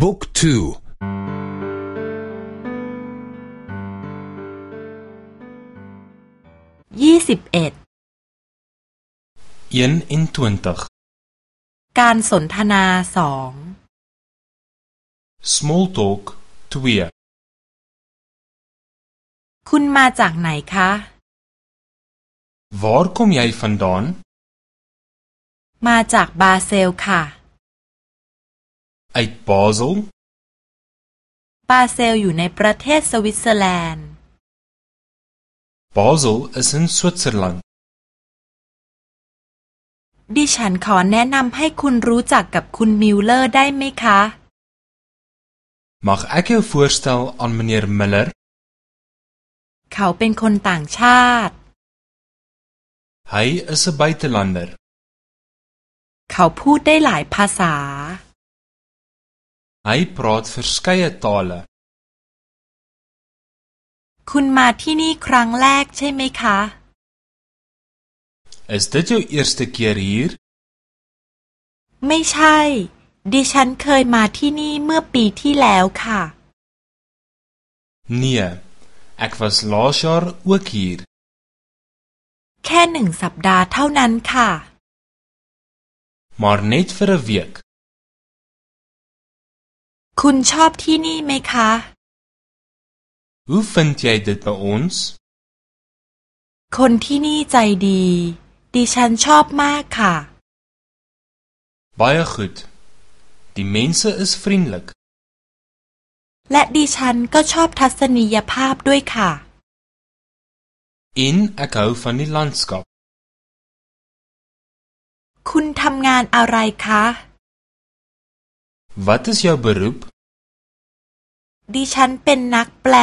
บุ๊กทูยี่สิบเอ็ดการสนทนาสอง small talk 2คุณมาจากไหนคะ Waar kom jy vandaan มาจากบาเซลค่ะ uit Basel บาเซลอยู่ในประเทศสวิตเซอร์แลนด์ Basel is in Switserland ดิฉันขอแนะนำให้คุณรู้จักกับคุณมิลเลอร์ได้ไหมคะ Mag ek jou voorstel aan meneer Miller เขาเป็นคนต่างชาติ Hy is 'n buitelander เขาพูดได้หลายภาษา Hy praat verskeie tale คุณมาที่นี่ครั้งแรกใช่ไหมคะ Is dit jou eerste keer hier ไม่ใช่ ดิฉันเคยมาที่นี่เมื่อปีที่แล้วค่ะ Nee ek was laas jaar ook hier แค่หนึ่งสัปดาห์เท่านั้นค่ะ maar net vir 'n week คุณชอบที่นี่ไหมคะ Hoe vind jy dit by ons คนที่นี่ใจดี ดิฉันชอบมากค่ะ Baie goed Die mense is vriendelik และดิฉันก็ชอบทัศนียภาพด้วยค่ะ En ek hou van die landskap คุณทำงานอะไรคะ Wat is jou beroep ดิฉันเป็นนักแปล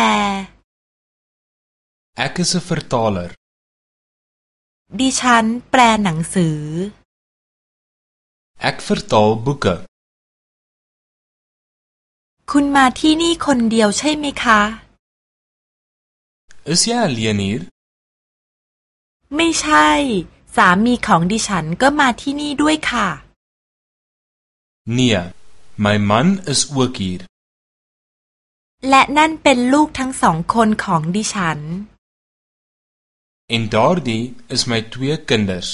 Ek is 'n vertaler ดิฉันแปลหนังสือ Ek vertaal boeke คุณมาที่นี่คนเดียวใช่ไหมคะ Is jy alleen hier ไม่ใช่ สามีของดิฉันก็มาที่นี่ด้วยค่ะ Nee my man is ook hier และนั่นเป็นลูกทั้งสองคนของดิฉัน En daardie is my twee kinders